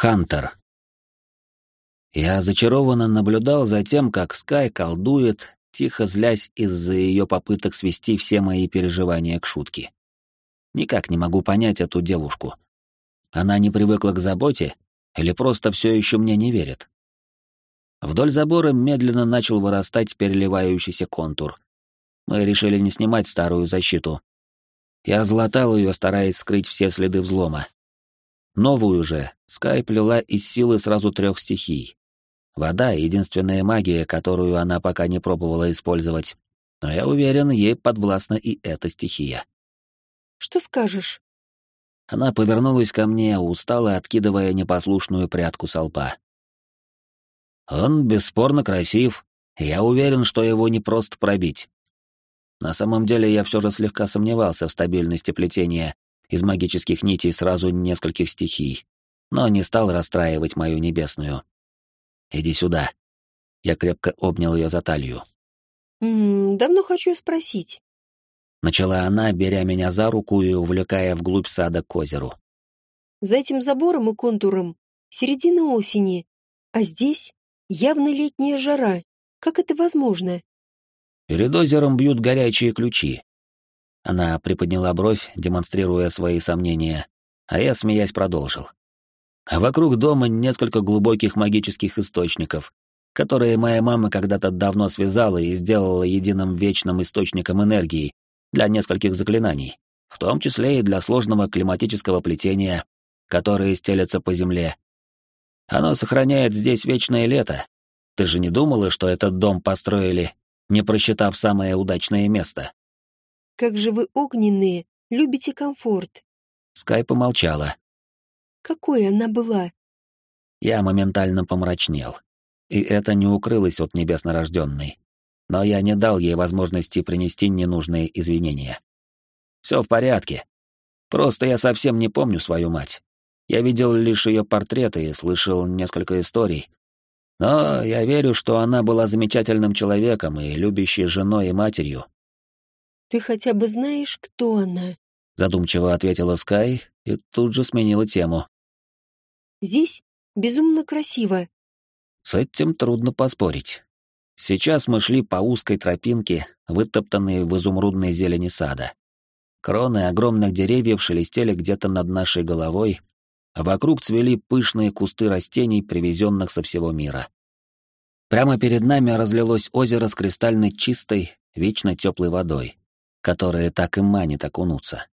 Хантер. Я зачарованно наблюдал за тем, как Скай колдует, тихо злясь из-за ее попыток свести все мои переживания к шутке. Никак не могу понять эту девушку. Она не привыкла к заботе или просто все еще мне не верит? Вдоль забора медленно начал вырастать переливающийся контур. Мы решили не снимать старую защиту. Я златал ее, стараясь скрыть все следы взлома. Новую же Скай плела из силы сразу трех стихий. Вода — единственная магия, которую она пока не пробовала использовать. Но я уверен, ей подвластна и эта стихия. «Что скажешь?» Она повернулась ко мне, устало откидывая непослушную прядку со лба. Он бесспорно красив. Я уверен, что его не просто пробить. На самом деле я все же слегка сомневался в стабильности плетения из магических нитей сразу нескольких стихий, но не стал расстраивать мою небесную. «Иди сюда». Я крепко обнял ее за талию. «М -м, «Давно хочу спросить». Начала она, беря меня за руку и увлекая вглубь сада к озеру. «За этим забором и контуром середина осени, а здесь Явно летняя жара. Как это возможно? Перед озером бьют горячие ключи. Она приподняла бровь, демонстрируя свои сомнения, а я, смеясь, продолжил. А вокруг дома несколько глубоких магических источников, которые моя мама когда-то давно связала и сделала единым вечным источником энергии для нескольких заклинаний, в том числе и для сложного климатического плетения, которое стелется по земле, оно сохраняет здесь вечное лето. Ты же не думала, что этот дом построили, не просчитав самое удачное место? Как же вы огненные, любите комфорт. Скай помолчала. Какой она была? Я моментально помрачнел. И это не укрылось от небеснорожденной. Но я не дал ей возможности принести ненужные извинения. Все в порядке. Просто я совсем не помню свою мать. Я видел лишь ее портреты и слышал несколько историй. Но я верю, что она была замечательным человеком и любящей женой и матерью. «Ты хотя бы знаешь, кто она?» Задумчиво ответила Скай и тут же сменила тему. «Здесь безумно красиво». С этим трудно поспорить. Сейчас мы шли по узкой тропинке, вытоптанной в изумрудной зелени сада. Кроны огромных деревьев шелестели где-то над нашей головой, а вокруг цвели пышные кусты растений, привезенных со всего мира. Прямо перед нами разлилось озеро с кристальной чистой, вечно теплой водой, которая так и манит окунуться.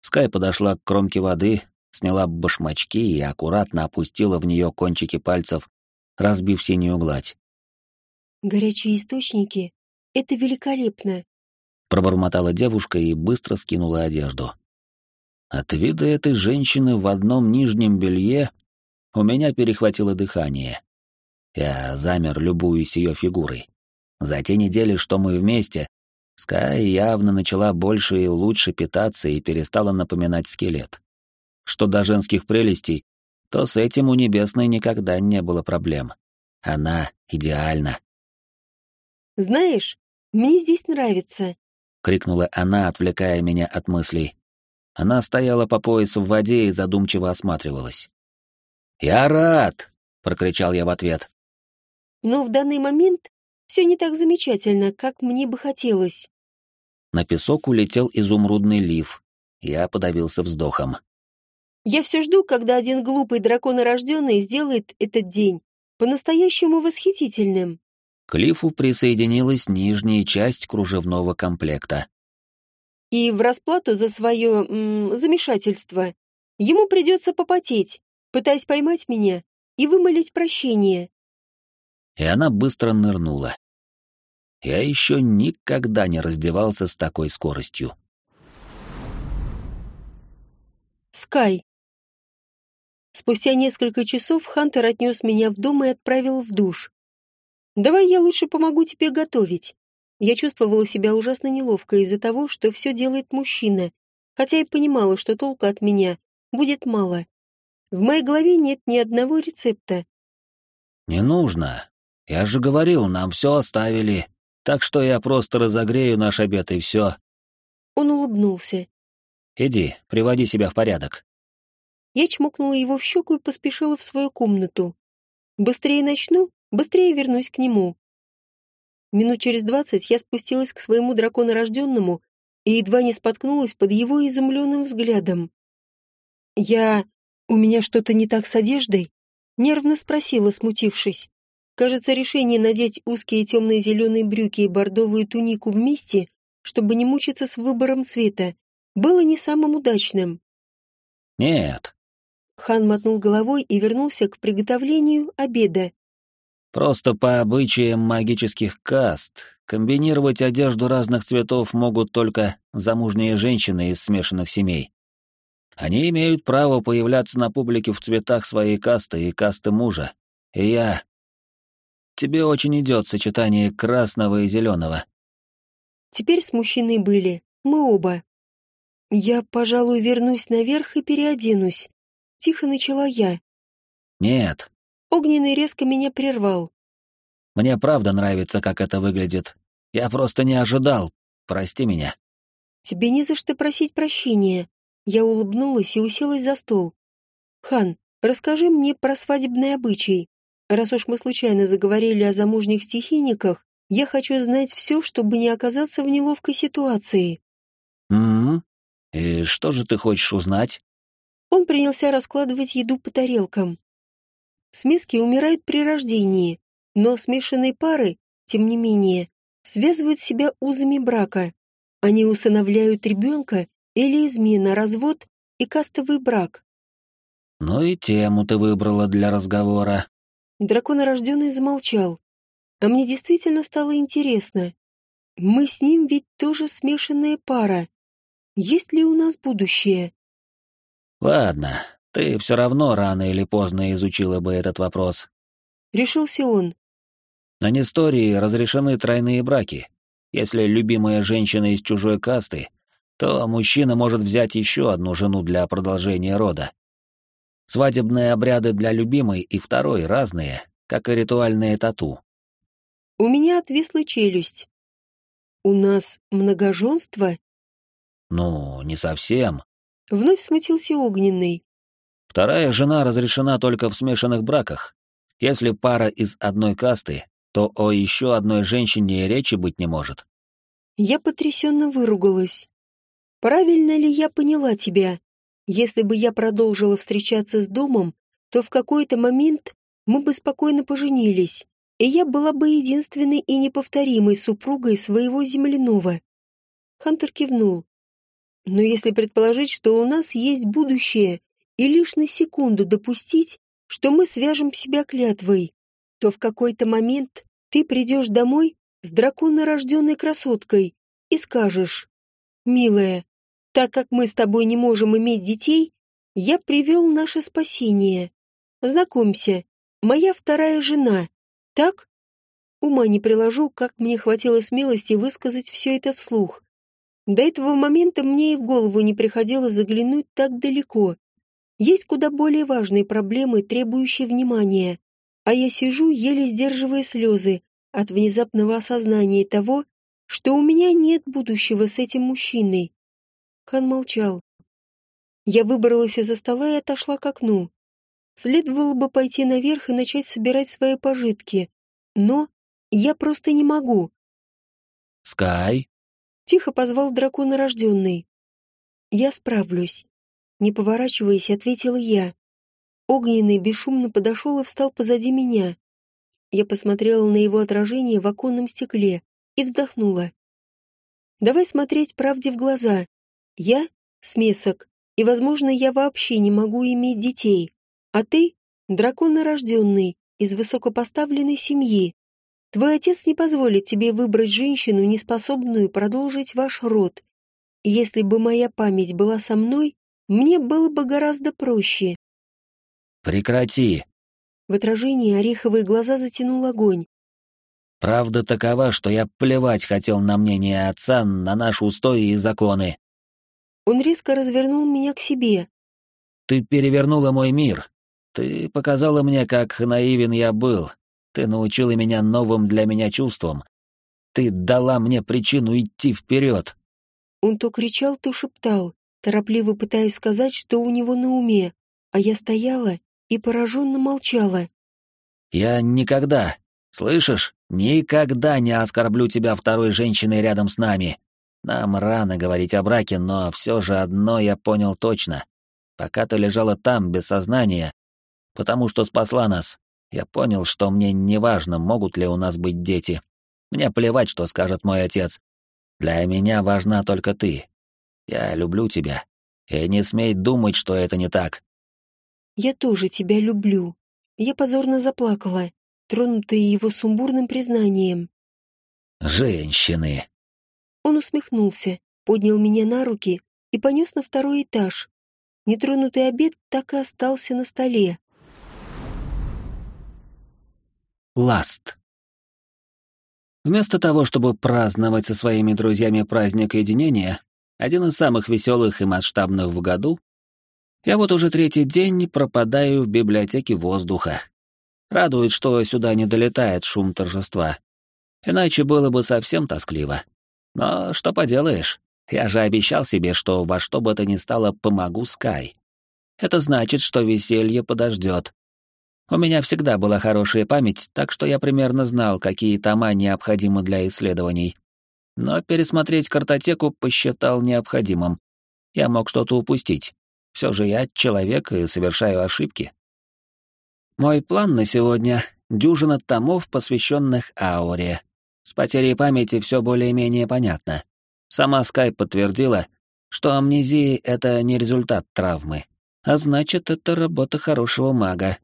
Скай подошла к кромке воды, сняла башмачки и аккуратно опустила в нее кончики пальцев, разбив синюю гладь. «Горячие источники — это великолепно!» Пробормотала девушка и быстро скинула одежду. От вида этой женщины в одном нижнем белье у меня перехватило дыхание. Я замер, любуясь ее фигурой. За те недели, что мы вместе, Скай явно начала больше и лучше питаться и перестала напоминать скелет. Что до женских прелестей, то с этим у Небесной никогда не было проблем. Она идеальна. «Знаешь, мне здесь нравится», — крикнула она, отвлекая меня от мыслей. Она стояла по пояс в воде и задумчиво осматривалась. «Я рад!» — прокричал я в ответ. «Но в данный момент все не так замечательно, как мне бы хотелось». На песок улетел изумрудный лиф. Я подавился вздохом. «Я все жду, когда один глупый драконорожденный сделает этот день по-настоящему восхитительным». К лифу присоединилась нижняя часть кружевного комплекта. И в расплату за свое м, замешательство ему придется попотеть, пытаясь поймать меня и вымолить прощение. И она быстро нырнула. Я еще никогда не раздевался с такой скоростью. Скай. Спустя несколько часов Хантер отнес меня в дом и отправил в душ. «Давай я лучше помогу тебе готовить. Я чувствовала себя ужасно неловко из-за того, что все делает мужчина, хотя и понимала, что толка от меня будет мало. В моей голове нет ни одного рецепта. «Не нужно. Я же говорил, нам все оставили, так что я просто разогрею наш обед и все». Он улыбнулся. «Иди, приводи себя в порядок». Я чмокнула его в щеку и поспешила в свою комнату. Быстрее начну, быстрее вернусь к нему. Минут через двадцать я спустилась к своему драконорожденному и едва не споткнулась под его изумленным взглядом. «Я... у меня что-то не так с одеждой?» — нервно спросила, смутившись. Кажется, решение надеть узкие темные зеленые брюки и бордовую тунику вместе, чтобы не мучиться с выбором цвета, было не самым удачным. «Нет». Хан мотнул головой и вернулся к приготовлению обеда. «Просто по обычаям магических каст комбинировать одежду разных цветов могут только замужние женщины из смешанных семей. Они имеют право появляться на публике в цветах своей касты и касты мужа. И я... Тебе очень идет сочетание красного и зеленого. Теперь с мужчиной были, мы оба. Я, пожалуй, вернусь наверх и переоденусь. Тихо начала я. Нет. Огненный резко меня прервал. Мне правда нравится, как это выглядит. Я просто не ожидал. Прости меня. Тебе не за что просить прощения. Я улыбнулась и уселась за стол. Хан, расскажи мне про свадебный обычай. Раз уж мы случайно заговорили о замужних стихийниках, я хочу знать все, чтобы не оказаться в неловкой ситуации. Угу. И что же ты хочешь узнать? Он принялся раскладывать еду по тарелкам. Смески умирают при рождении, но смешанные пары, тем не менее, связывают себя узами брака. Они усыновляют ребенка или измена, развод и кастовый брак. Ну и тему ты выбрала для разговора. Драконорожденный замолчал. А мне действительно стало интересно. Мы с ним ведь тоже смешанная пара. Есть ли у нас будущее? Ладно, ты все равно рано или поздно изучила бы этот вопрос. Решился он. На Нестории разрешены тройные браки. Если любимая женщина из чужой касты, то мужчина может взять еще одну жену для продолжения рода. Свадебные обряды для любимой и второй разные, как и ритуальные тату. У меня отвисла челюсть. У нас многоженство? Ну, не совсем. Вновь смутился Огненный. Вторая жена разрешена только в смешанных браках. Если пара из одной касты, то о еще одной женщине речи быть не может. Я потрясенно выругалась. Правильно ли я поняла тебя? Если бы я продолжила встречаться с домом, то в какой-то момент мы бы спокойно поженились и я была бы единственной и неповторимой супругой своего земляного. Хантер кивнул. Но если предположить, что у нас есть будущее, и лишь на секунду допустить, что мы свяжем себя клятвой, то в какой-то момент ты придешь домой с драконорожденной красоткой и скажешь, «Милая, так как мы с тобой не можем иметь детей, я привел наше спасение. Знакомься, моя вторая жена, так? Ума не приложу, как мне хватило смелости высказать все это вслух. До этого момента мне и в голову не приходило заглянуть так далеко. Есть куда более важные проблемы, требующие внимания. А я сижу, еле сдерживая слезы от внезапного осознания того, что у меня нет будущего с этим мужчиной. Хан молчал. Я выбралась из-за стола и отошла к окну. Следовало бы пойти наверх и начать собирать свои пожитки. Но я просто не могу. «Скай?» — тихо позвал драконорожденный. «Я справлюсь». Не поворачиваясь, ответила я. Огненный бесшумно подошел и встал позади меня. Я посмотрела на его отражение в оконном стекле и вздохнула. «Давай смотреть правде в глаза. Я — смесок, и, возможно, я вообще не могу иметь детей. А ты — дракон нарожденный, из высокопоставленной семьи. Твой отец не позволит тебе выбрать женщину, неспособную продолжить ваш род. Если бы моя память была со мной, мне было бы гораздо проще. Прекрати. В отражении ореховые глаза затянул огонь. Правда такова, что я плевать хотел на мнение отца, на наши устои и законы. Он резко развернул меня к себе. Ты перевернула мой мир. Ты показала мне, как наивен я был. Ты научила меня новым для меня чувствам. Ты дала мне причину идти вперед. Он то кричал, то шептал, торопливо пытаясь сказать, что у него на уме. а я стояла и пораженно молчала. «Я никогда, слышишь, никогда не оскорблю тебя второй женщиной рядом с нами. Нам рано говорить о браке, но все же одно я понял точно. Пока ты лежала там, без сознания, потому что спасла нас, я понял, что мне не важно, могут ли у нас быть дети. Мне плевать, что скажет мой отец. Для меня важна только ты. Я люблю тебя. И не смей думать, что это не так. Я тоже тебя люблю. Я позорно заплакала, тронутая его сумбурным признанием. Женщины. Он усмехнулся, поднял меня на руки и понес на второй этаж. Нетронутый обед так и остался на столе. Ласт. Вместо того, чтобы праздновать со своими друзьями праздник единения, один из самых веселых и масштабных в году, я вот уже третий день пропадаю в библиотеке воздуха. Радует, что сюда не долетает шум торжества. Иначе было бы совсем тоскливо. Но что поделаешь, я же обещал себе, что во что бы то ни стало помогу Скай. Это значит, что веселье подождет. У меня всегда была хорошая память, так что я примерно знал, какие тома необходимы для исследований. Но пересмотреть картотеку посчитал необходимым. Я мог что-то упустить. Все же я человек и совершаю ошибки. Мой план на сегодня — дюжина томов, посвященных ауре. С потерей памяти все более-менее понятно. Сама Скай подтвердила, что амнезия — это не результат травмы, а значит, это работа хорошего мага,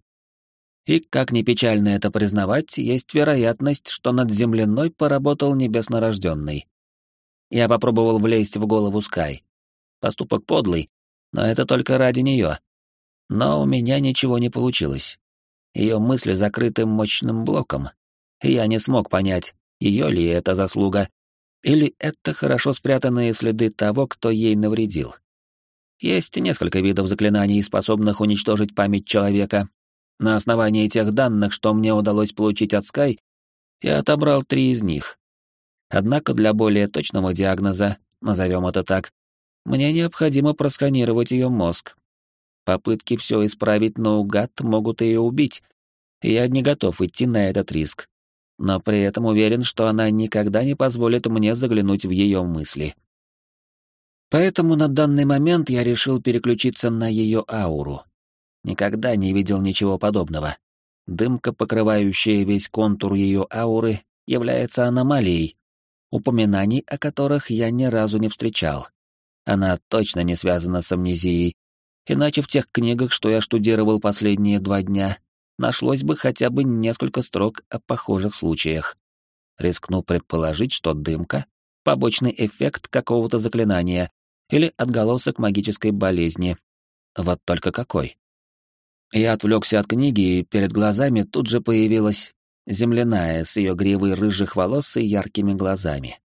и, как ни печально это признавать, есть вероятность, что над земляной поработал небеснорожденный. Я попробовал влезть в голову Скай. Поступок подлый, но это только ради нее. Но у меня ничего не получилось. Ее мысли закрыты мощным блоком, и я не смог понять, ее ли это заслуга, или это хорошо спрятанные следы того, кто ей навредил. Есть несколько видов заклинаний, способных уничтожить память человека, на основании тех данных, что мне удалось получить от Sky, я отобрал три из них. Однако для более точного диагноза, назовем это так, мне необходимо просканировать ее мозг. Попытки все исправить наугад могут ее убить, я не готов идти на этот риск. Но при этом уверен, что она никогда не позволит мне заглянуть в ее мысли. Поэтому на данный момент я решил переключиться на ее ауру. Никогда не видел ничего подобного. Дымка, покрывающая весь контур ее ауры, является аномалией, упоминаний о которых я ни разу не встречал. Она точно не связана с амнезией, иначе в тех книгах, что я штудировал последние два дня, нашлось бы хотя бы несколько строк о похожих случаях. Рискну предположить, что дымка — побочный эффект какого-то заклинания или отголосок магической болезни. Вот только какой. Я отвлекся от книги, и перед глазами тут же появилась земляная с ее гривой рыжих волос и яркими глазами.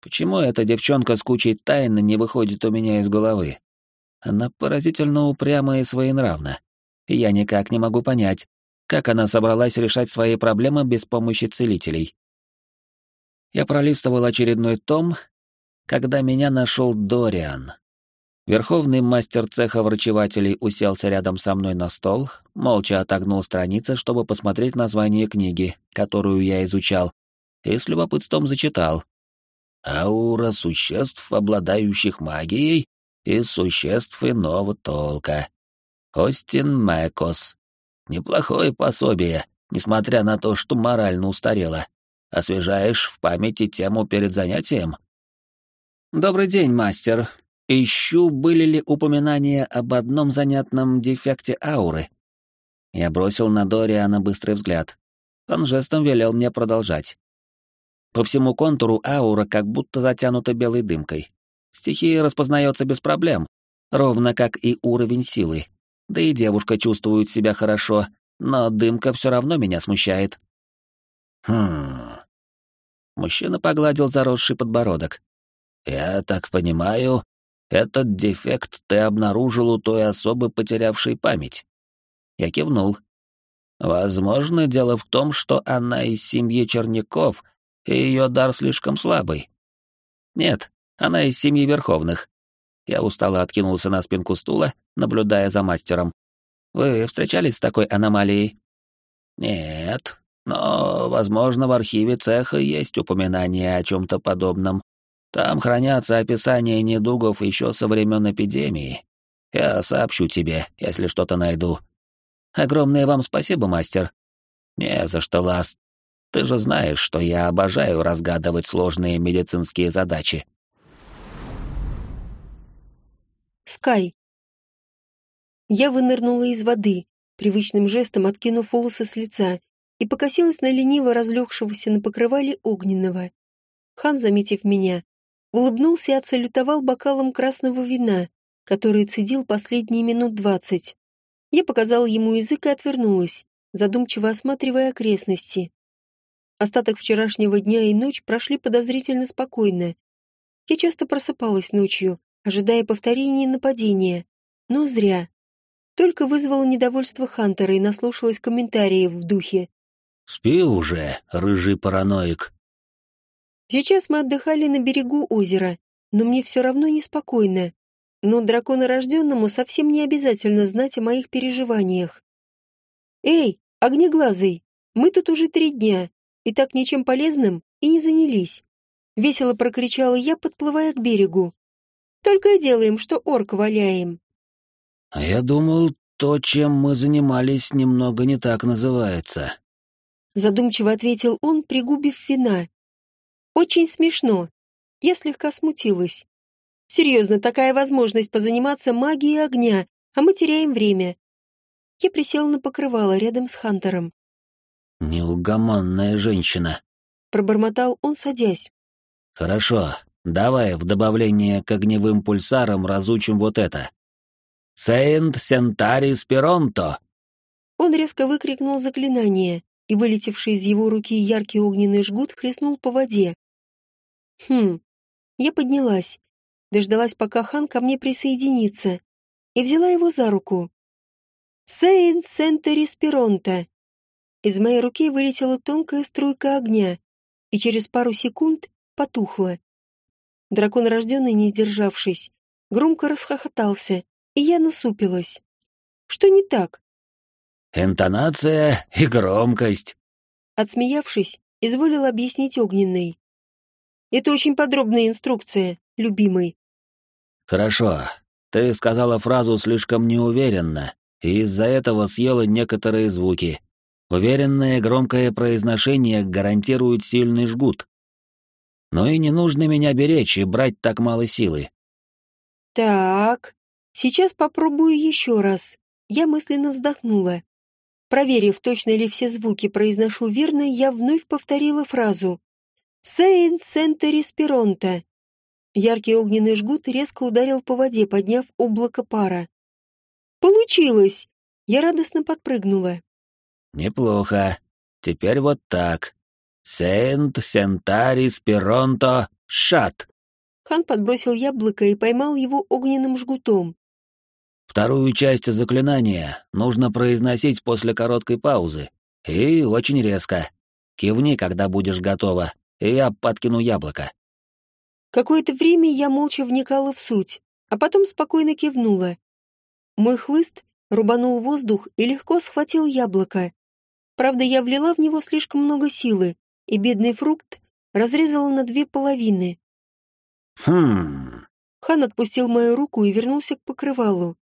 Почему эта девчонка с кучей тайн не выходит у меня из головы? Она поразительно упряма и своенравна. Я никак не могу понять, как она собралась решать свои проблемы без помощи целителей. Я пролистывал очередной том, когда меня нашел Дориан. Верховный мастер цеха врачевателей уселся рядом со мной на стол, молча отогнул страницы, чтобы посмотреть название книги, которую я изучал, и с любопытством зачитал. «Аура существ, обладающих магией, и существ иного толка. Остин Мэкос. Неплохое пособие, несмотря на то, что морально устарело. Освежаешь в памяти тему перед занятием?» «Добрый день, мастер. Ищу, были ли упоминания об одном занятном дефекте ауры. Я бросил на Дориана быстрый взгляд. Он жестом велел мне продолжать. По всему контуру аура как будто затянута белой дымкой. Стихия распознается без проблем, ровно как и уровень силы. Да и девушка чувствует себя хорошо, но дымка все равно меня смущает. Хм. Мужчина погладил заросший подбородок. Я так понимаю, этот дефект ты обнаружил у той особы, потерявшей память. Я кивнул. Возможно, дело в том, что она из семьи Черняков, и ее дар слишком слабый. Нет, она из семьи Верховных. Я устало откинулся на спинку стула, наблюдая за мастером. Вы встречались с такой аномалией? Нет, но, возможно, в архиве цеха есть упоминание о чем-то подобном. Там хранятся описания недугов еще со времен эпидемии. Я сообщу тебе, если что-то найду. Огромное вам спасибо, мастер. Не за что, Ласт. Ты же знаешь, что я обожаю разгадывать сложные медицинские задачи. Скай. Я вынырнула из воды, привычным жестом откинув волосы с лица, и покосилась на лениво разлегшегося на покрывале огненного. Хан, заметив меня, улыбнулся и отсалютовал бокалом красного вина, который цедил последние минут двадцать. Я показала ему язык и отвернулась, задумчиво осматривая окрестности. Остаток вчерашнего дня и ночь прошли подозрительно спокойно. Я часто просыпалась ночью, ожидая повторения нападения, но зря. Только вызвало недовольство Хантера и наслушалась комментариев в духе. «Спи уже, рыжий параноик». Сейчас мы отдыхали на берегу озера, но мне все равно неспокойно. Но драконорожденному совсем не обязательно знать о моих переживаниях. «Эй, огнеглазый, мы тут уже три дня, и так ничем полезным и не занялись!» Весело прокричала я, подплывая к берегу. «Только и делаем, что орк валяем». «А я думал, то, чем мы занимались, немного не так называется». Задумчиво ответил он, пригубив вина. «Очень смешно. Я слегка смутилась. Серьезно, такая возможность позаниматься магией огня, а мы теряем время. Я присел на покрывало рядом с Хантером. «Неугомонная женщина», — пробормотал он, садясь. «Хорошо, давай в добавление к огневым пульсарам разучим вот это. Сейнт Сентари Спиронто!» Он резко выкрикнул заклинание, и вылетевший из его руки яркий огненный жгут хлестнул по воде. Хм, я поднялась, дождалась, пока хан ко мне присоединится, и взяла его за руку. «Сейн Сентери Спиронта!» Из моей руки вылетела тонкая струйка огня, и через пару секунд потухла. Дракон, рожденный, не сдержавшись, громко расхохотался, и я насупилась. Что не так? «Интонация и громкость», — отсмеявшись, изволил объяснить огненный. «Это очень подробная инструкция, любимый. «Хорошо. Ты сказала фразу слишком неуверенно, и из-за этого съела некоторые звуки. Уверенное громкое произношение гарантирует сильный жгут. Но и не нужно меня беречь и брать так мало силы». «Так, сейчас попробую еще раз». Я мысленно вздохнула. Проверив, точно ли все звуки произношу верно, я вновь повторила фразу «Сейн Сентери Спиронта». Яркий огненный жгут резко ударил по воде, подняв облако пара. «Получилось!» Я радостно подпрыгнула. «Неплохо. Теперь вот так. Сент, Сентари, Спиронто, Шат!» Хан подбросил яблоко и поймал его огненным жгутом. «Вторую часть заклинания нужно произносить после короткой паузы. И очень резко. Кивни, когда будешь готова, и я подкину яблоко». Какое-то время я молча вникала в суть, а потом спокойно кивнула. Мой хлыст рубанул воздух и легко схватил яблоко. Правда, я влила в него слишком много силы, и бедный фрукт разрезала на две половины. «Хм...» Хан отпустил мою руку и вернулся к покрывалу.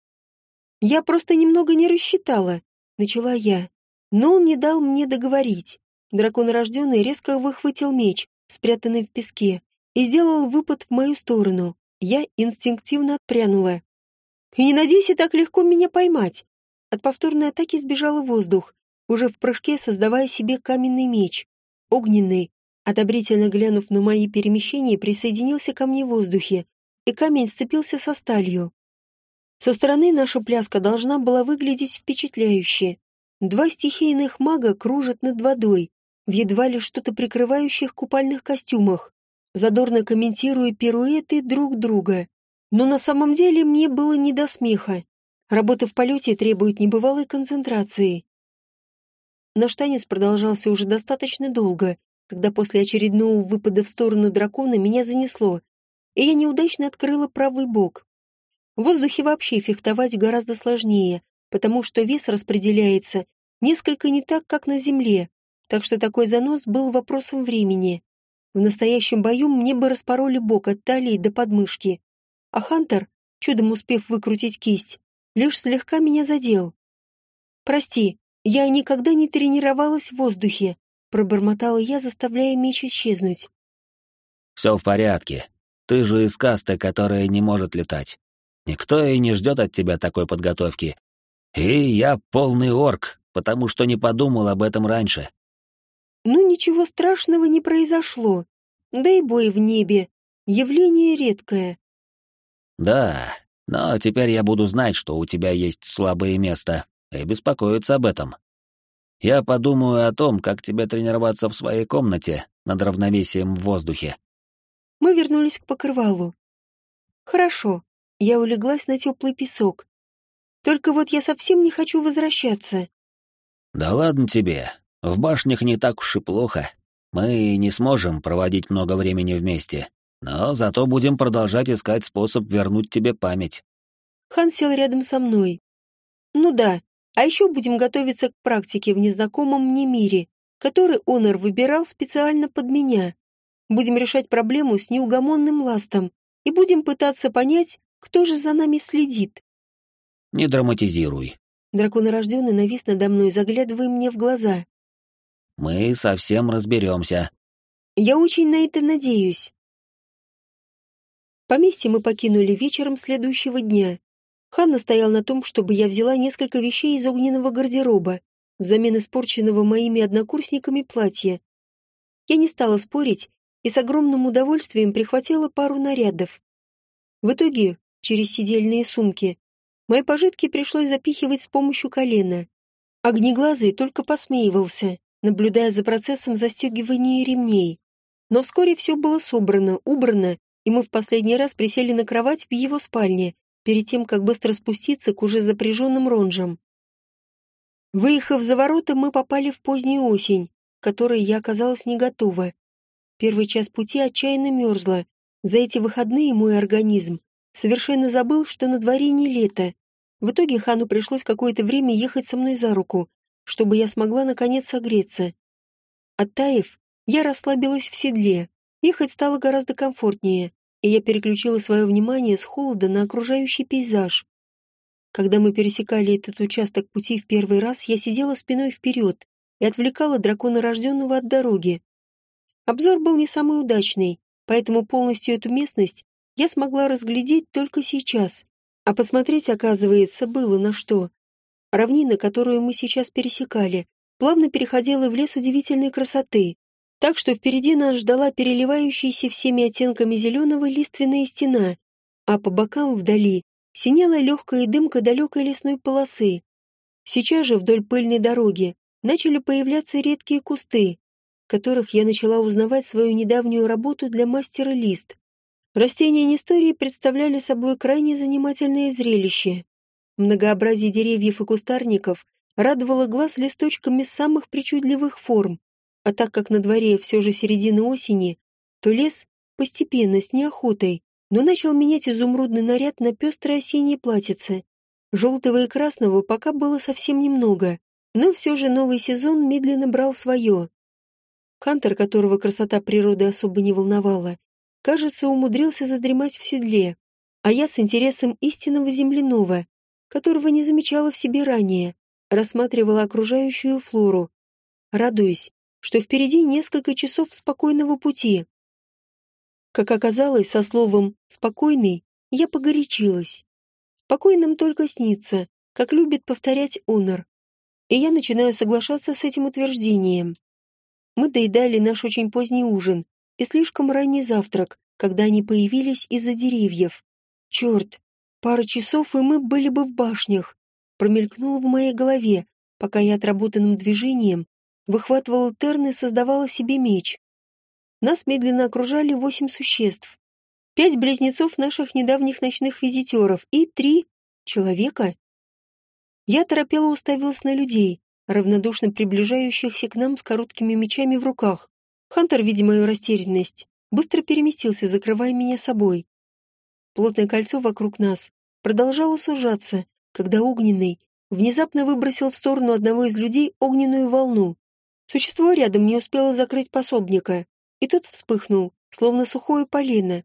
«Я просто немного не рассчитала», — начала я. Но он не дал мне договорить. Дракон рожденный резко выхватил меч, спрятанный в песке, и сделал выпад в мою сторону. Я инстинктивно отпрянула. И не надейся так легко меня поймать. От повторной атаки сбежала воздух, уже в прыжке создавая себе каменный меч. Огненный, одобрительно глянув на мои перемещения, присоединился ко мне в воздухе, и камень сцепился со сталью. Со стороны наша пляска должна была выглядеть впечатляюще. Два стихийных мага кружат над водой, в едва ли что-то прикрывающих купальных костюмах задорно комментируя пируэты друг друга. Но на самом деле мне было не до смеха. Работа в полете требует небывалой концентрации. Наш танец продолжался уже достаточно долго, когда после очередного выпада в сторону дракона меня занесло, и я неудачно открыла правый бок. В воздухе вообще фехтовать гораздо сложнее, потому что вес распределяется несколько не так, как на Земле, так что такой занос был вопросом времени. В настоящем бою мне бы распороли бок от талии до подмышки. А Хантер, чудом успев выкрутить кисть, лишь слегка меня задел. «Прости, я никогда не тренировалась в воздухе», пробормотала я, заставляя меч исчезнуть. «Все в порядке. Ты же из касты, которая не может летать. Никто и не ждет от тебя такой подготовки. И я полный орк, потому что не подумал об этом раньше». «Ну, ничего страшного не произошло. Да и бой в небе. Явление редкое». «Да, но теперь я буду знать, что у тебя есть слабые места, и беспокоиться об этом. Я подумаю о том, как тебе тренироваться в своей комнате над равновесием в воздухе. Мы вернулись к покрывалу. Хорошо, я улеглась на теплый песок. Только вот я совсем не хочу возвращаться. Да ладно тебе, в башнях не так уж и плохо. Мы не сможем проводить много времени вместе, но зато будем продолжать искать способ вернуть тебе память. Хан сел рядом со мной. Ну да, а еще будем готовиться к практике в незнакомом мне мире, который Онор выбирал специально под меня. Будем решать проблему с неугомонным ластом и будем пытаться понять, кто же за нами следит. Не драматизируй. Драконорожденный навис надо мной, заглядывая мне в глаза. Мы совсем разберемся. Я очень на это надеюсь. Поместье мы покинули вечером следующего дня. Хан настоял на том, чтобы я взяла несколько вещей из огненного гардероба, взамен испорченного моими однокурсниками платья. Я не стала спорить и с огромным удовольствием прихватила пару нарядов. В итоге, через сидельные сумки, мои пожитки пришлось запихивать с помощью колена. Огнеглазый только посмеивался, наблюдая за процессом застегивания ремней. Но вскоре все было собрано, убрано, и мы в последний раз присели на кровать в его спальне, перед тем, как быстро спуститься к уже запряженным ронжам. Выехав за ворота, мы попали в позднюю осень, которой я оказалась не готова. Первый час пути отчаянно мерзла. За эти выходные мой организм совершенно забыл, что на дворе не лето. В итоге Хану пришлось какое-то время ехать со мной за руку, чтобы я смогла наконец согреться. Оттаив, я расслабилась в седле. Ехать стало гораздо комфортнее и я переключила свое внимание с холода на окружающий пейзаж. Когда мы пересекали этот участок пути в первый раз, я сидела спиной вперед и отвлекала дракона рожденного от дороги. Обзор был не самый удачный, поэтому полностью эту местность я смогла разглядеть только сейчас. А посмотреть, оказывается, было на что. Равнина, которую мы сейчас пересекали, плавно переходила в лес удивительной красоты так что впереди нас ждала переливающаяся всеми оттенками зеленого лиственная стена, а по бокам вдали синела легкая дымка далекой лесной полосы. Сейчас же вдоль пыльной дороги начали появляться редкие кусты, которых я начала узнавать свою недавнюю работу для мастера лист. Растения Нестории представляли собой крайне занимательное зрелище. Многообразие деревьев и кустарников радовало глаз листочками самых причудливых форм, а так как на дворе все же середина осени, то лес постепенно, с неохотой, но начал менять изумрудный наряд на пестрое осеннее платьице. Желтого и красного пока было совсем немного, но все же новый сезон медленно брал свое. Хантер, которого красота природы особо не волновала, кажется, умудрился задремать в седле, а я с интересом истинного земляного, которого не замечала в себе ранее, рассматривала окружающую флору, радуясь, что впереди несколько часов спокойного пути. Как оказалось, со словом «спокойный» я погорячилась. Покойным только снится, как любит повторять Онор. И я начинаю соглашаться с этим утверждением. Мы доедали наш очень поздний ужин и слишком ранний завтрак, когда они появились из-за деревьев. Черт, пара часов, и мы были бы в башнях. Промелькнуло в моей голове, пока я отработанным движением выхватывала терн и создавала себе меч. Нас медленно окружали восемь существ. Пять близнецов наших недавних ночных визитеров и три человека. Я торопела уставилась на людей, равнодушно приближающихся к нам с короткими мечами в руках. Хантер, видя мою растерянность, быстро переместился, закрывая меня собой. Плотное кольцо вокруг нас продолжало сужаться, когда огненный, внезапно выбросил в сторону одного из людей огненную волну. Существо рядом не успело закрыть пособника, и тот вспыхнул, словно сухое полено.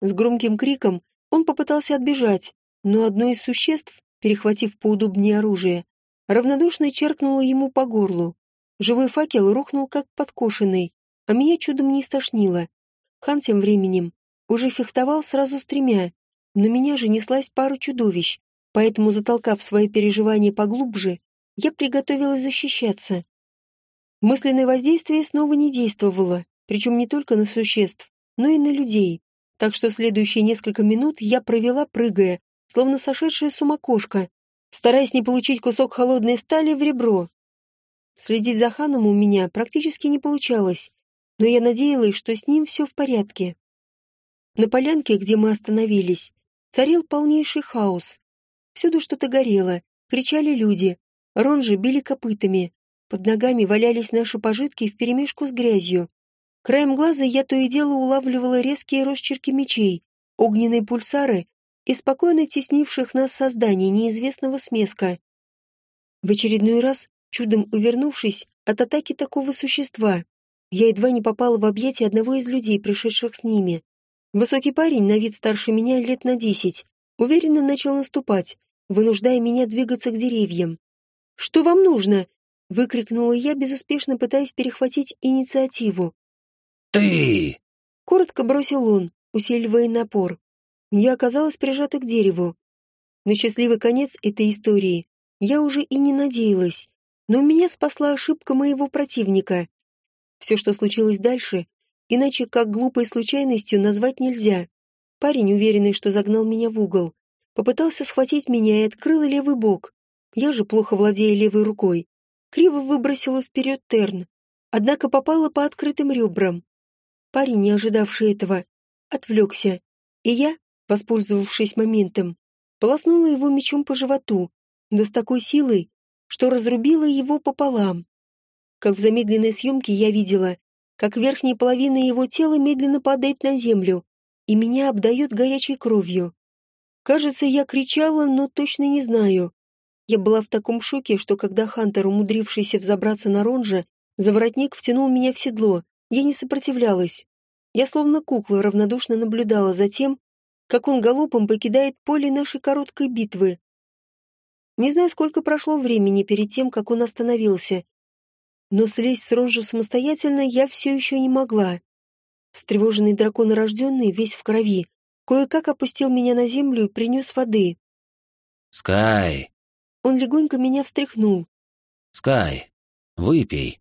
С громким криком он попытался отбежать, но одно из существ, перехватив поудобнее оружие, равнодушно черкнуло ему по горлу. Живой факел рухнул как подкошенный, а меня чудом не истошнило. Хан тем временем уже фехтовал сразу с тремя, но меня же неслась пара чудовищ, поэтому, затолкав свои переживания поглубже, я приготовилась защищаться. Мысленное воздействие снова не действовало, причем не только на существ, но и на людей. Так что следующие несколько минут я провела, прыгая, словно сошедшая с ума кошка, стараясь не получить кусок холодной стали в ребро. Следить за ханом у меня практически не получалось, но я надеялась, что с ним все в порядке. На полянке, где мы остановились, царил полнейший хаос. Всюду что-то горело, кричали люди, ронжи били копытами, под ногами валялись наши пожитки вперемешку с грязью. Краем глаза я то и дело улавливала резкие росчерки мечей, огненные пульсары и спокойно теснивших нас созданий неизвестного смеска. В очередной раз, чудом увернувшись от атаки такого существа, я едва не попала в объятия одного из людей, пришедших с ними. Высокий парень, на вид старше меня лет на десять, уверенно начал наступать, вынуждая меня двигаться к деревьям. «Что вам нужно?» Выкрикнула я, безуспешно пытаясь перехватить инициативу. «Ты!» — коротко бросил он, усиливая напор. Я оказалась прижата к дереву. На счастливый конец этой истории я уже и не надеялась, но меня спасла ошибка моего противника. Все, что случилось дальше, иначе как глупой случайностью назвать нельзя. Парень, уверенный, что загнал меня в угол, попытался схватить меня и открыл левый бок. Я же, плохо владея левой рукой, криво выбросила вперед терн, однако попала по открытым ребрам. Парень, не ожидавший этого, отвлекся, и я, воспользовавшись моментом, полоснула его мечом по животу, да с такой силой, что разрубила его пополам. Как в замедленной съемке я видела, как верхняя половина его тела медленно падает на землю, и меня обдает горячей кровью. Кажется, я кричала, но точно не знаю, я была в таком шоке, что когда Хантер, умудрившийся взобраться на ронже, за воротник втянул меня в седло, я не сопротивлялась. Я словно кукла равнодушно наблюдала за тем, как он галопом покидает поле нашей короткой битвы. Не знаю, сколько прошло времени перед тем, как он остановился, но слезть с ронжа самостоятельно я все еще не могла. Встревоженный дракон рожденный, весь в крови, кое-как опустил меня на землю и принес воды. «Скай!» Он легонько меня встряхнул. «Скай, выпей».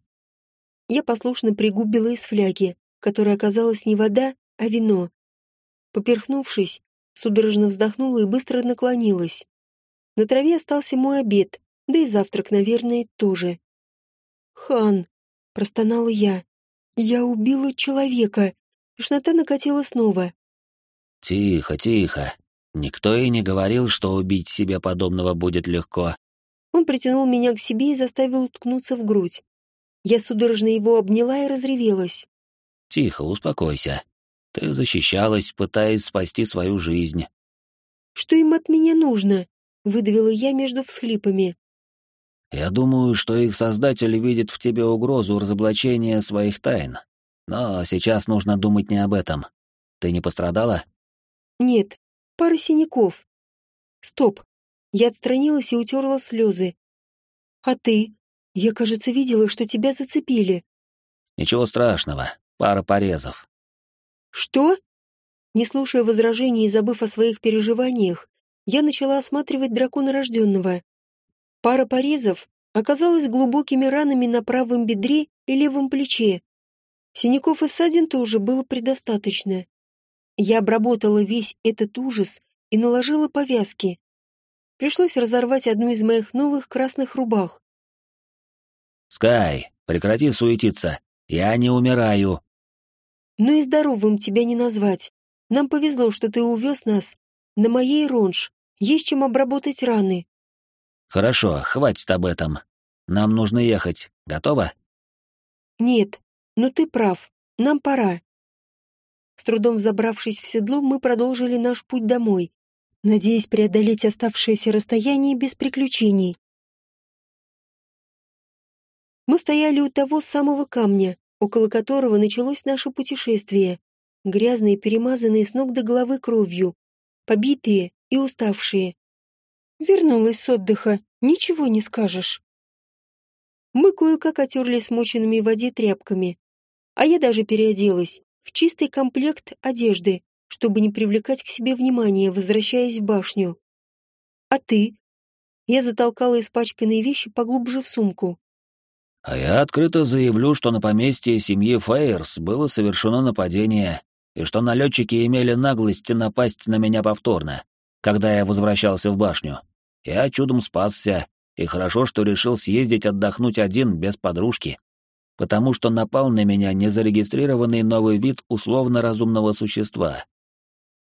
Я послушно пригубила из фляги, которая оказалась не вода, а вино. Поперхнувшись, судорожно вздохнула и быстро наклонилась. На траве остался мой обед, да и завтрак, наверное, тоже. «Хан!» — простонала я. «Я убила человека!» Тошнота накатила снова. «Тихо, тихо. Никто и не говорил, что убить себе подобного будет легко. Он притянул меня к себе и заставил уткнуться в грудь. Я судорожно его обняла и разревелась. Тихо, успокойся. Ты защищалась, пытаясь спасти свою жизнь. Что им от меня нужно? Выдавила я между всхлипами. Я думаю, что их создатель видит в тебе угрозу разоблачения своих тайн. Но сейчас нужно думать не об этом. Ты не пострадала? Нет, пара синяков. Стоп. Я отстранилась и утерла слезы. А ты? Я, кажется, видела, что тебя зацепили. Ничего страшного. Пара порезов. Что? Не слушая возражений и забыв о своих переживаниях, я начала осматривать дракона рожденного. Пара порезов оказалась глубокими ранами на правом бедре и левом плече. Синяков и ссадин тоже было предостаточно. Я обработала весь этот ужас и наложила повязки. Пришлось разорвать одну из моих новых красных рубах. «Скай, прекрати суетиться. Я не умираю». «Ну и здоровым тебя не назвать. Нам повезло, что ты увез нас. На моей ронж. Есть чем обработать раны». «Хорошо, хватит об этом. Нам нужно ехать. Готово?» «Нет, но ты прав. Нам пора. С трудом взобравшись в седло, мы продолжили наш путь домой, надеясь преодолеть оставшееся расстояние без приключений. Мы стояли у того самого камня, около которого началось наше путешествие. Грязные, перемазанные с ног до головы кровью, побитые и уставшие. Вернулась с отдыха, ничего не скажешь. Мы кое-как отерли смоченными в воде тряпками, а я даже переоделась в чистый комплект одежды, чтобы не привлекать к себе внимания, возвращаясь в башню. «А ты?» Я затолкала испачканные вещи поглубже в сумку. «А я открыто заявлю, что на поместье семьи Фейерс было совершено нападение, и что налетчики имели наглость напасть на меня повторно, когда я возвращался в башню. Я чудом спасся, и хорошо, что решил съездить отдохнуть один, без подружки. Потому что напал на меня незарегистрированный новый вид условно-разумного существа.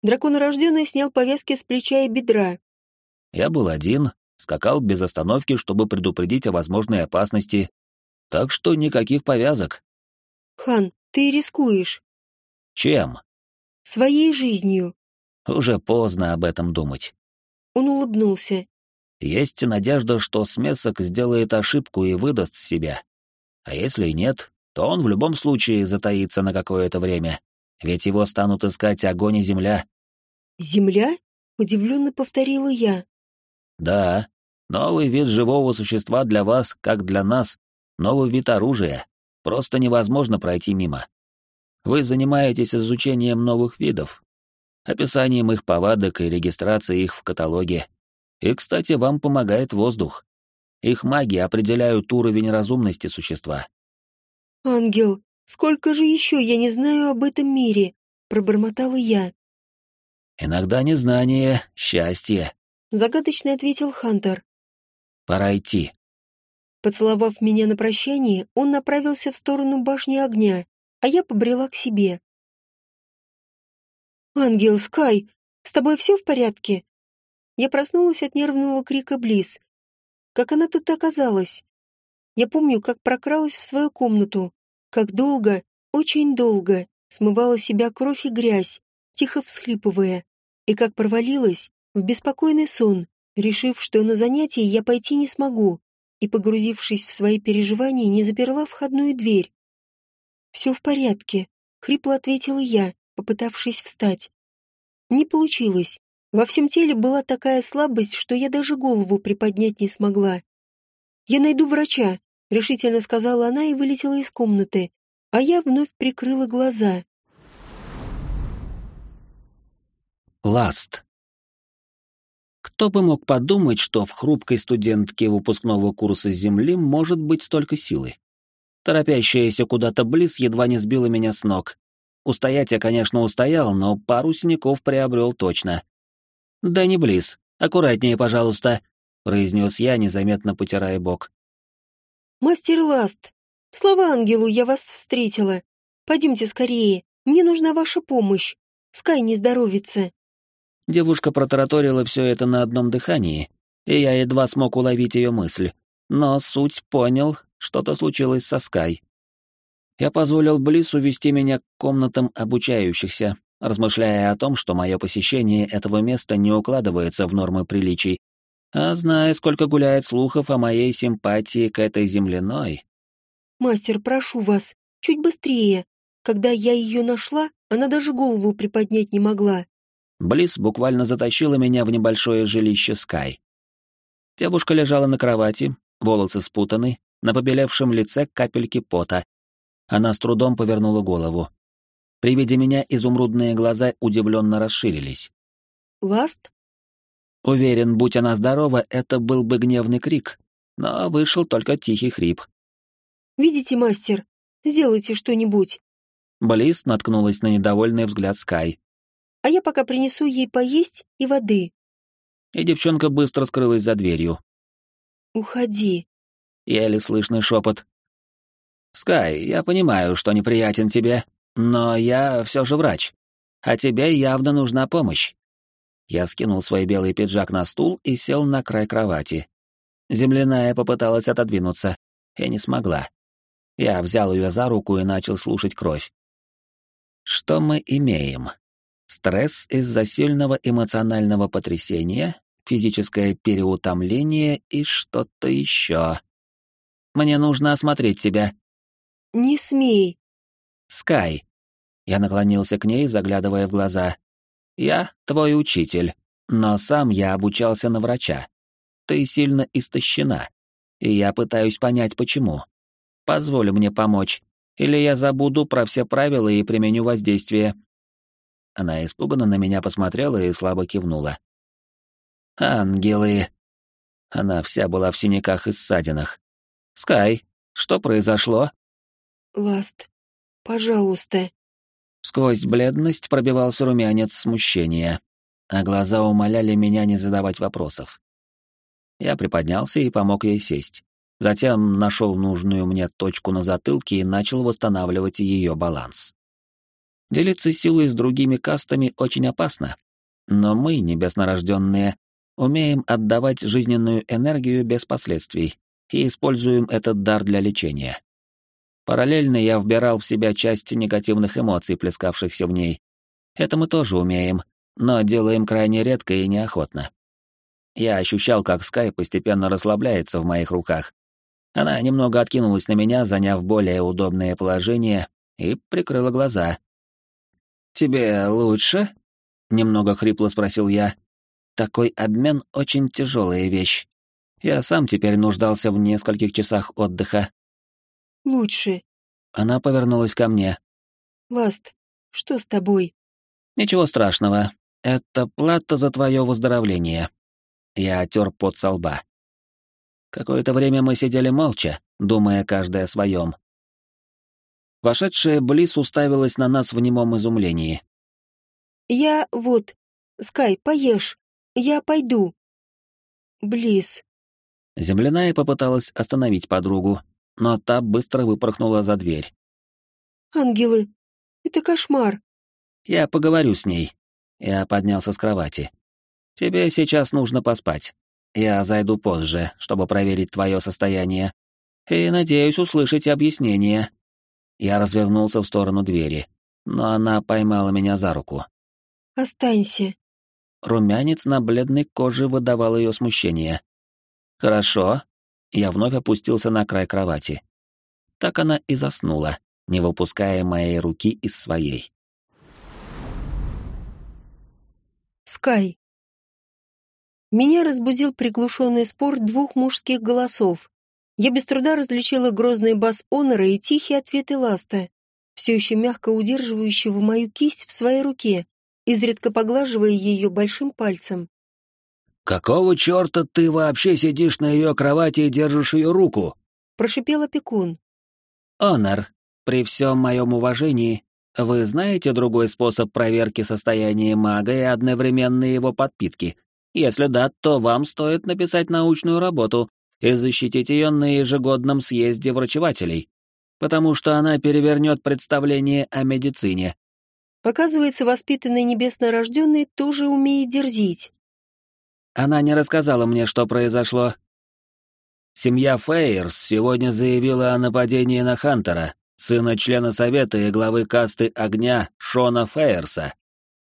Драконорожденный снял повязки с плеча и бедра. Я был один, скакал без остановки, чтобы предупредить о возможной опасности. Так что никаких повязок. Хан, ты рискуешь. Чем? Своей жизнью. Уже поздно об этом думать. Он улыбнулся. Есть надежда, что смесок сделает ошибку и выдаст себя. А если и нет, то он в любом случае затаится на какое-то время, ведь его станут искать огонь и земля. «Земля?» — удивленно повторила я. «Да, новый вид живого существа для вас, как для нас, новый вид оружия. Просто невозможно пройти мимо. Вы занимаетесь изучением новых видов, описанием их повадок и регистрацией их в каталоге, и, кстати, вам помогает воздух. Их маги определяют уровень разумности существа. «Ангел, сколько же еще я не знаю об этом мире?» — пробормотала я. «Иногда незнание — счастье», — загадочно ответил Хантер. «Пора идти». Поцеловав меня на прощание, он направился в сторону башни огня, а я побрела к себе. «Ангел, Скай, с тобой все в порядке?» Я проснулась от нервного крика Близ. Как она тут оказалась? Я помню, как прокралась в свою комнату, как долго, очень долго смывала себя кровь и грязь, тихо всхлипывая, и как провалилась в беспокойный сон, решив, что на занятие я пойти не смогу, и, погрузившись в свои переживания, не заперла входную дверь. «Все в порядке», — хрипло ответила я, попытавшись встать. Не получилось. Во всем теле была такая слабость, что я даже голову приподнять не смогла. «Я найду врача», — решительно сказала она и вылетела из комнаты, а я вновь прикрыла глаза. Ласт. Кто бы мог подумать, что в хрупкой студентке выпускного курса Земли может быть столько силы? Торопящаяся куда-то близ едва не сбила меня с ног. Устоять я, конечно, устоял, но пару синяков приобрел точно. «Да не близ. Аккуратнее, пожалуйста», — произнес я, незаметно потирая бок. «Мастер Ласт, слава ангелу, я вас встретила. Пойдемте скорее, мне нужна ваша помощь. Скай не здоровится». Девушка протараторила все это на одном дыхании, и я едва смог уловить ее мысль. Но суть понял, что-то случилось со Скай. Я позволил Близ увести меня к комнатам обучающихся, размышляя о том, что мое посещение этого места не укладывается в нормы приличий, а зная, сколько гуляет слухов о моей симпатии к этой земляной. «Мастер, прошу вас, чуть быстрее. Когда я ее нашла, она даже голову приподнять не могла». Близ буквально затащила меня в небольшое жилище Скай. Девушка лежала на кровати, волосы спутаны, на побелевшем лице капельки пота. Она с трудом повернула голову. При виде меня изумрудные глаза удивленно расширились. «Ласт?» Уверен, будь она здорова, это был бы гневный крик, но вышел только тихий хрип. «Видите, мастер, сделайте что-нибудь». Близ наткнулась на недовольный взгляд Скай. «А я пока принесу ей поесть и воды». И девчонка быстро скрылась за дверью. «Уходи», — еле слышный шепот. «Скай, я понимаю, что неприятен тебе, но я все же врач, а тебе явно нужна помощь. Я скинул свой белый пиджак на стул и сел на край кровати. Земляная попыталась отодвинуться, и не смогла. Я взял ее за руку и начал слушать кровь. Что мы имеем? Стресс из-за сильного эмоционального потрясения, физическое переутомление и что-то еще. Мне нужно осмотреть тебя». «Не смей». «Скай». Я наклонился к ней, заглядывая в глаза. «Я твой учитель, но сам я обучался на врача. Ты сильно истощена, и я пытаюсь понять, почему. Позволь мне помочь, или я забуду про все правила и применю воздействие». Она испуганно на меня посмотрела и слабо кивнула. «Ангелы!» Она вся была в синяках и ссадинах. «Скай, что произошло?» «Ласт, пожалуйста». Сквозь бледность пробивался румянец смущения, а глаза умоляли меня не задавать вопросов. Я приподнялся и помог ей сесть. Затем нашел нужную мне точку на затылке и начал восстанавливать ее баланс. Делиться силой с другими кастами очень опасно, но мы, небеснорожденные, умеем отдавать жизненную энергию без последствий и используем этот дар для лечения. Параллельно я вбирал в себя часть негативных эмоций, плескавшихся в ней. Это мы тоже умеем, но делаем крайне редко и неохотно. Я ощущал, как Скай постепенно расслабляется в моих руках. Она немного откинулась на меня, заняв более удобное положение, и прикрыла глаза. «Тебе лучше?» — немного хрипло спросил я. Такой обмен — очень тяжелая вещь. Я сам теперь нуждался в нескольких часах отдыха. Лучше. Она повернулась ко мне. Ласт, что с тобой? Ничего страшного. Это плата за твое выздоровление. Я отер пот со лба. Какое-то время мы сидели молча, думая каждый о своем. Вошедшая Близ уставилась на нас в немом изумлении. «Я вот... Скай, поешь. Я пойду. Близ. Земляная попыталась остановить подругу, но та быстро выпорхнула за дверь. Ангелы, это кошмар. Я поговорю с ней. Я поднялся с кровати. Тебе сейчас нужно поспать. Я зайду позже, чтобы проверить твое состояние. И надеюсь услышать объяснение. Я развернулся в сторону двери, но она поймала меня за руку. Останься. Румянец на бледной коже выдавал ее смущение. «Хорошо». Я вновь опустился на край кровати. Так она и заснула, не выпуская моей руки из своей. Скай. Меня разбудил приглушенный спор двух мужских голосов. Я без труда различила грозный бас Онора и тихий ответ Эласта, все еще мягко удерживающего мою кисть в своей руке изредка поглаживая ее большим пальцем. «Какого черта ты вообще сидишь на ее кровати и держишь ее руку?» — прошипел опекун. «Онор, при всем моем уважении, вы знаете другой способ проверки состояния мага и одновременной его подпитки? Если да, то вам стоит написать научную работу и защитить ее на ежегодном съезде врачевателей, потому что она перевернет представление о медицине. Оказывается, воспитанный небеснорожденный тоже умеет дерзить. Она не рассказала мне, что произошло. Семья Фейерс сегодня заявила о нападении на Хантера, сына члена Совета и главы касты Огня Шона Фейерса.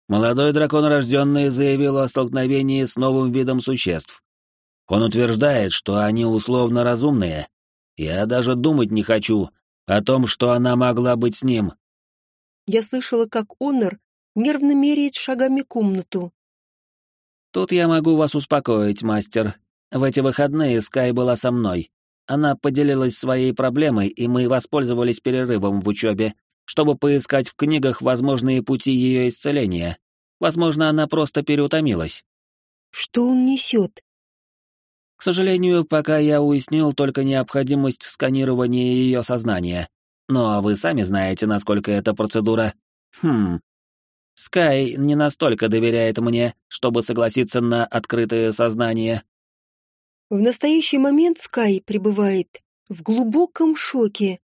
Молодой дракон рожденный заявил о столкновении с новым видом существ. Он утверждает, что они условно разумные. Я даже думать не хочу о том, что она могла быть с ним, я слышала, как Онор нервно меряет шагами комнату. «Тут я могу вас успокоить, мастер. В эти выходные Скай была со мной. Она поделилась своей проблемой, и мы воспользовались перерывом в учебе, чтобы поискать в книгах возможные пути ее исцеления. Возможно, она просто переутомилась». «Что он несет?» К сожалению, пока я уяснил только необходимость сканирования ее сознания. Но вы сами знаете, насколько эта процедура... Хм... Скай не настолько доверяет мне, чтобы согласиться на открытое сознание. В настоящий момент Скай пребывает в глубоком шоке.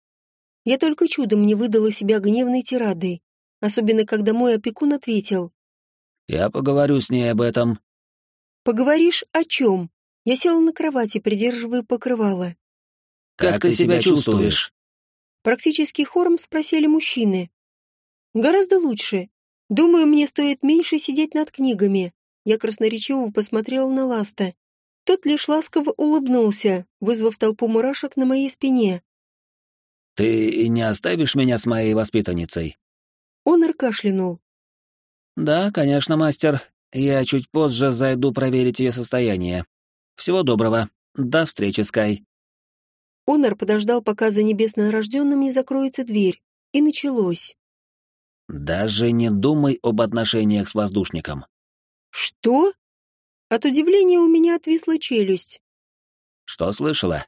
Я только чудом не выдала себя гневной тирадой, особенно когда мой опекун ответил. «Я поговорю с ней об этом». «Поговоришь о чем?» Я села на кровати, придерживая покрывало. «Как, как ты себя чувствуешь?» Практически хором спросили мужчины. Гораздо лучше. Думаю, мне стоит меньше сидеть над книгами. Я красноречиво посмотрела на Ласта. Тот лишь ласково улыбнулся, вызвав толпу мурашек на моей спине. «Ты не оставишь меня с моей воспитанницей?» Онор кашлянул. «Да, конечно, мастер. Я чуть позже зайду проверить ее состояние. Всего доброго. До встречи, Скай». Онор подождал, пока за небесно рожденным не закроется дверь, и началось. «Даже не думай об отношениях с воздушником». «Что?» От удивления у меня отвисла челюсть. «Что слышала?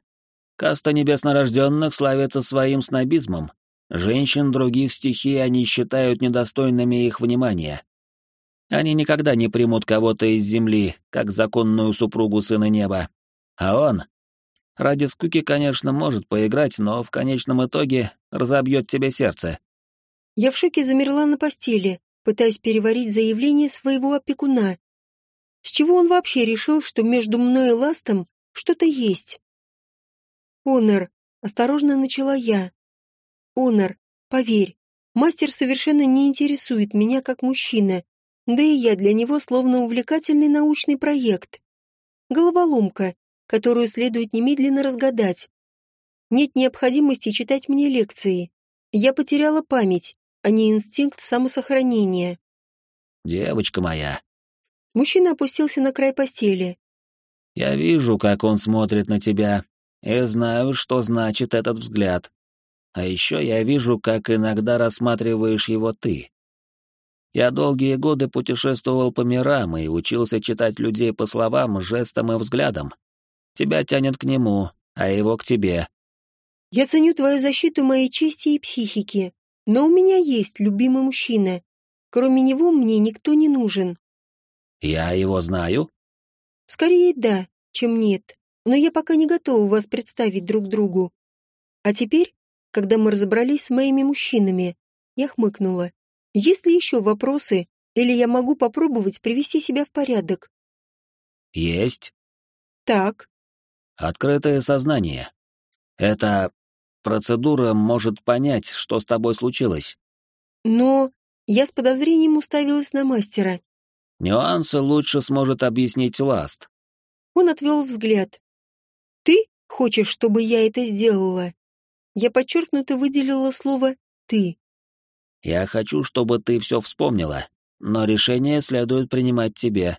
Каста небеснорожденных славится своим снобизмом. Женщин других стихий они считают недостойными их внимания. Они никогда не примут кого-то из земли, как законную супругу сына неба. А он, ради скуки, конечно, может поиграть, но в конечном итоге разобьет тебе сердце. Я в шоке замерла на постели, пытаясь переварить заявление своего опекуна. С чего он вообще решил, что между мной и Ластом что-то есть? Онор, осторожно начала я. Онор, поверь, мастер совершенно не интересует меня как мужчина, да и я для него словно увлекательный научный проект. Головоломка, которую следует немедленно разгадать. Нет необходимости читать мне лекции. Я потеряла память, а не инстинкт самосохранения. «Девочка моя, Мужчина опустился на край постели. «Я вижу, как он смотрит на тебя, и знаю, что значит этот взгляд. А еще я вижу, как иногда рассматриваешь его ты. Я долгие годы путешествовал по мирам и учился читать людей по словам, жестам и взглядам. Тебя тянет к нему, а его к тебе. Я ценю твою защиту моей чести и психики, но у меня есть любимый мужчина. Кроме него мне никто не нужен. Я его знаю? Скорее да, чем нет. Но я пока не готова вас представить друг другу. А теперь, когда мы разобрались с моими мужчинами, я хмыкнула. Есть ли еще вопросы, или я могу попробовать привести себя в порядок? Есть. Так. Открытое сознание. Эта процедура может понять, что с тобой случилось. Но я с подозрением уставилась на мастера. Нюансы лучше сможет объяснить Ласт. Он отвел взгляд. «Ты хочешь, чтобы я это сделала?» Я подчеркнуто выделила слово «ты». «Я хочу, чтобы ты все вспомнила, но решение следует принимать тебе».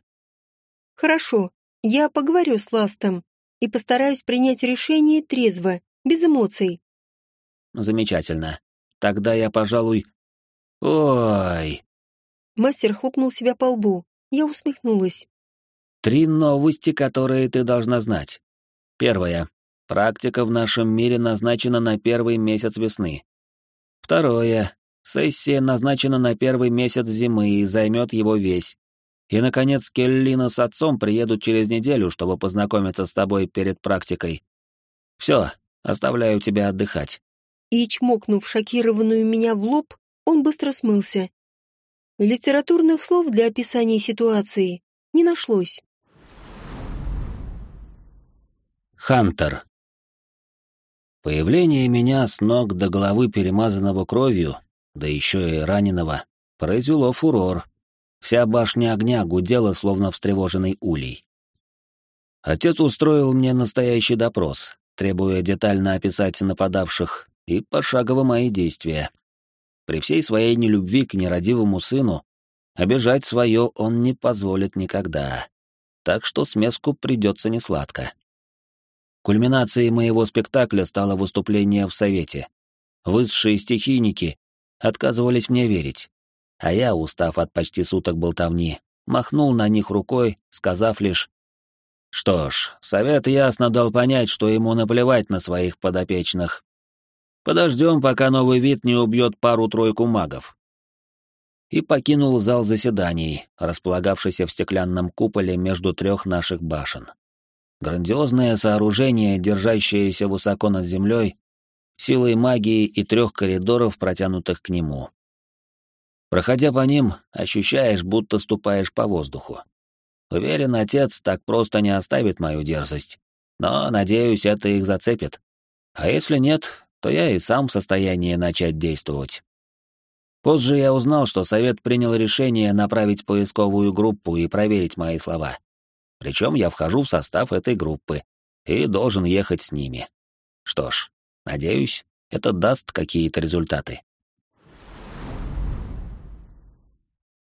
«Хорошо, я поговорю с Ластом и постараюсь принять решение трезво, без эмоций». «Замечательно. Тогда я, пожалуй...» «Ой...» Мастер хлопнул себя по лбу. Я усмехнулась. Три новости, которые ты должна знать. Первая. Практика в нашем мире назначена на первый месяц весны. Второе. Сессия назначена на первый месяц зимы и займет его весь. И, наконец, Келлина с отцом приедут через неделю, чтобы познакомиться с тобой перед практикой. Все, оставляю тебя отдыхать. И, чмокнув шокированную меня в лоб, он быстро смылся. Литературных слов для описания ситуации не нашлось. Хантер. Появление меня с ног до головы перемазанного кровью, да еще и раненого, произвело фурор. Вся башня огня гудела, словно встревоженный улей. Отец устроил мне настоящий допрос, требуя детально описать нападавших и пошагово мои действия. При всей своей нелюбви к нерадивому сыну, обижать свое он не позволит никогда. Так что смеску придется несладко. Кульминацией моего спектакля стало выступление в Совете. Высшие стихийники отказывались мне верить. А я, устав от почти суток болтовни, махнул на них рукой, сказав лишь «Что ж, Совет ясно дал понять, что ему наплевать на своих подопечных, Подождем, пока новый вид не убьет пару-тройку магов. И покинул зал заседаний, располагавшийся в стеклянном куполе между трех наших башен. Грандиозное сооружение, держащееся высоко над землей, силой магии и трех коридоров, протянутых к нему. Проходя по ним, ощущаешь, будто ступаешь по воздуху. Уверен, отец так просто не оставит мою дерзость. Но, надеюсь, это их зацепит. А если нет, то я и сам в состоянии начать действовать. Позже я узнал, что совет принял решение направить поисковую группу и проверить мои слова. Причем я вхожу в состав этой группы и должен ехать с ними. Что ж, надеюсь, это даст какие-то результаты.